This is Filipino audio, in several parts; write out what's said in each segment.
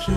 是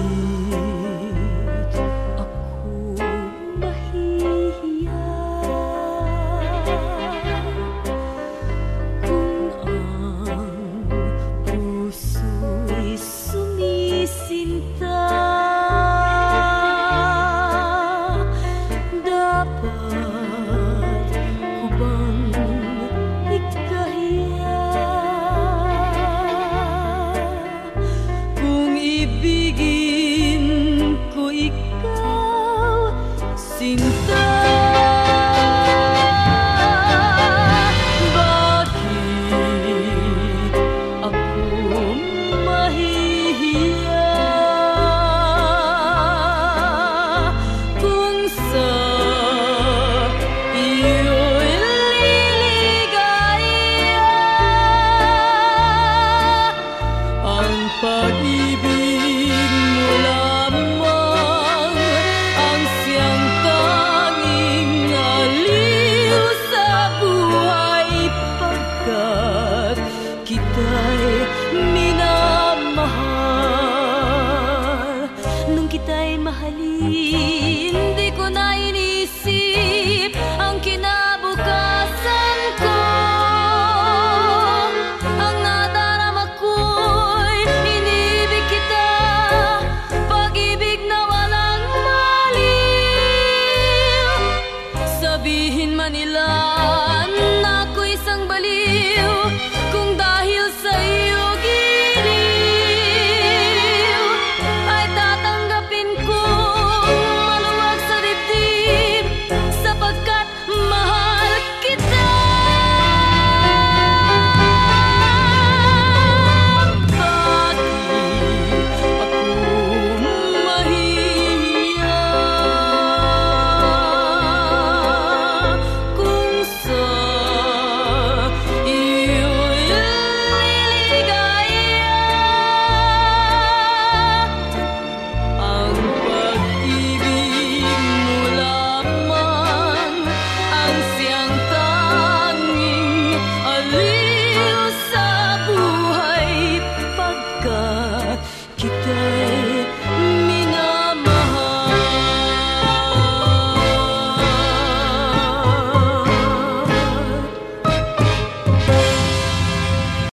pag-ibig kanila na ako isang baliw. Kung dahil sa iyo